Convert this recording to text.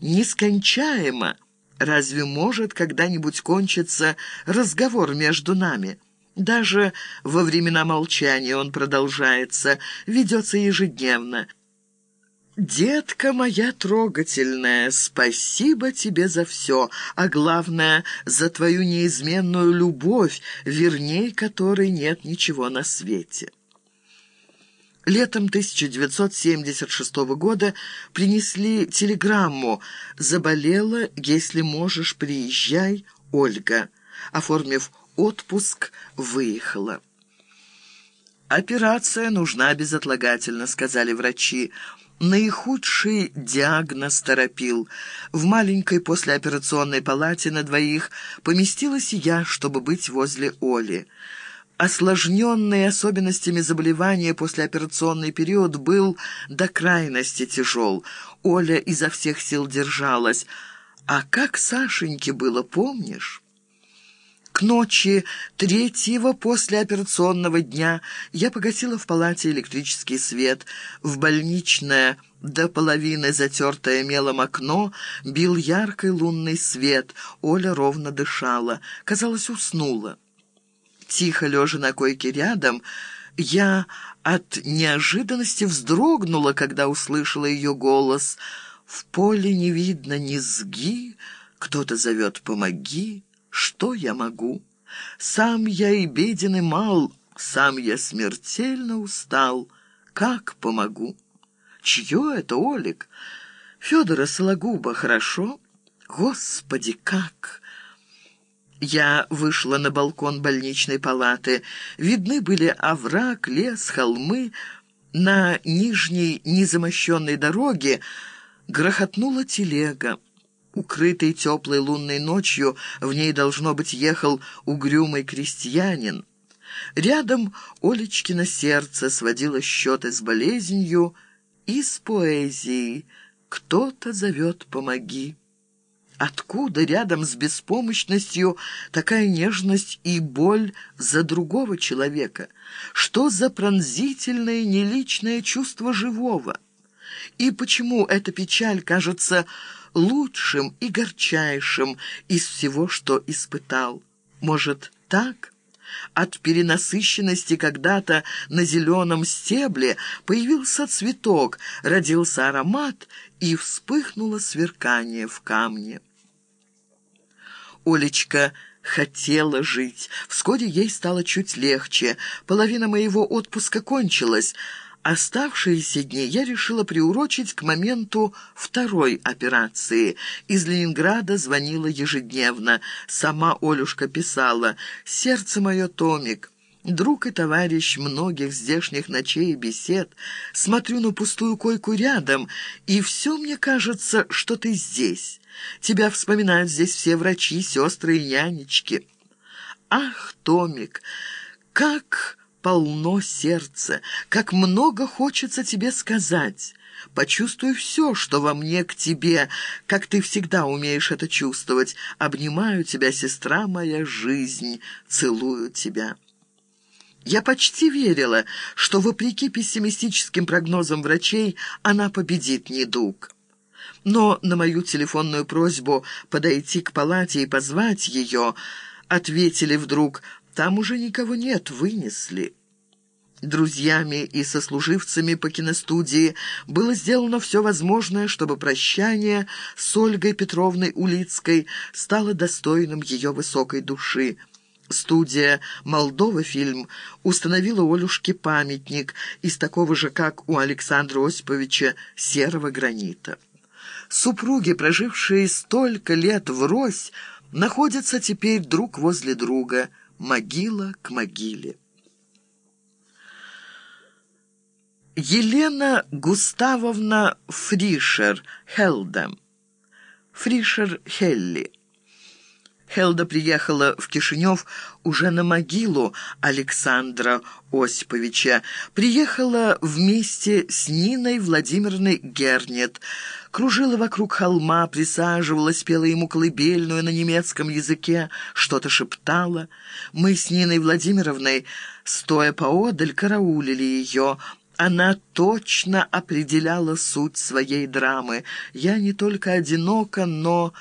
нескончаема. Разве может когда-нибудь кончиться разговор между нами? Даже во времена молчания он продолжается, ведется ежедневно. «Детка моя трогательная, спасибо тебе за все, а главное, за твою неизменную любовь, верней которой нет ничего на свете». Летом 1976 года принесли телеграмму «Заболела, если можешь, приезжай, Ольга». Оформив отпуск, выехала. «Операция нужна безотлагательно», — сказали врачи. Наихудший диагноз торопил. В маленькой послеоперационной палате на двоих поместилась я, чтобы быть возле Оли. Осложненный особенностями заболевания послеоперационный период был до крайности тяжел. Оля изо всех сил держалась. А как Сашеньке было, помнишь? К ночи третьего послеоперационного дня я погасила в палате электрический свет. В больничное до половины затертое мелом окно бил яркий лунный свет. Оля ровно дышала. Казалось, уснула. Тихо лежа на койке рядом, я от неожиданности вздрогнула, когда услышала ее голос. «В поле не видно низги, кто-то зовет «помоги». Что я могу? Сам я и беден и мал, сам я смертельно устал. Как помогу? Чье это, Олик? Федора Сологуба, хорошо? Господи, как... Я вышла на балкон больничной палаты. Видны были овраг, лес, холмы. На нижней незамощенной дороге грохотнула телега. Укрытый теплой лунной ночью, в ней, должно быть, ехал угрюмый крестьянин. Рядом Олечкино сердце сводило счеты с болезнью и с поэзией «Кто-то зовет, помоги». Откуда рядом с беспомощностью такая нежность и боль за другого человека? Что за пронзительное неличное чувство живого? И почему эта печаль кажется лучшим и горчайшим из всего, что испытал. Может, так? От перенасыщенности когда-то на зеленом стебле появился цветок, родился аромат и вспыхнуло сверкание в камне. Олечка хотела жить. Вскоре ей стало чуть легче. Половина моего отпуска кончилась — Оставшиеся дни я решила приурочить к моменту второй операции. Из Ленинграда звонила ежедневно. Сама Олюшка писала «Сердце мое, Томик». Друг и товарищ многих здешних ночей и бесед. Смотрю на пустую койку рядом, и все мне кажется, что ты здесь. Тебя вспоминают здесь все врачи, сестры и нянечки. Ах, Томик, как полно сердце, как много хочется тебе сказать. Почувствуй все, что во мне к тебе, как ты всегда умеешь это чувствовать. Обнимаю тебя, сестра моя, жизнь, целую тебя». Я почти верила, что, вопреки пессимистическим прогнозам врачей, она победит недуг. Но на мою телефонную просьбу подойти к палате и позвать ее, ответили вдруг «Там уже никого нет, вынесли» друзьями и сослуживцами по киностудии было сделано все возможное, чтобы прощание с Ольгой Петровной Улицкой стало достойным ее высокой души. Студия «Молдова фильм» установила Олюшке памятник из такого же, как у Александра Осиповича, серого гранита. Супруги, прожившие столько лет врозь, находятся теперь друг возле друга, могила к могиле. Елена Густавовна Фришер, Хелда. Фришер Хелли. Хелда приехала в Кишинев уже на могилу Александра Осиповича. Приехала вместе с Ниной Владимировной Гернет. Кружила вокруг холма, присаживалась, пела ему колыбельную на немецком языке, что-то шептала. Мы с Ниной Владимировной, стоя поодаль, караулили ее, Она точно определяла суть своей драмы. «Я не только одинока, но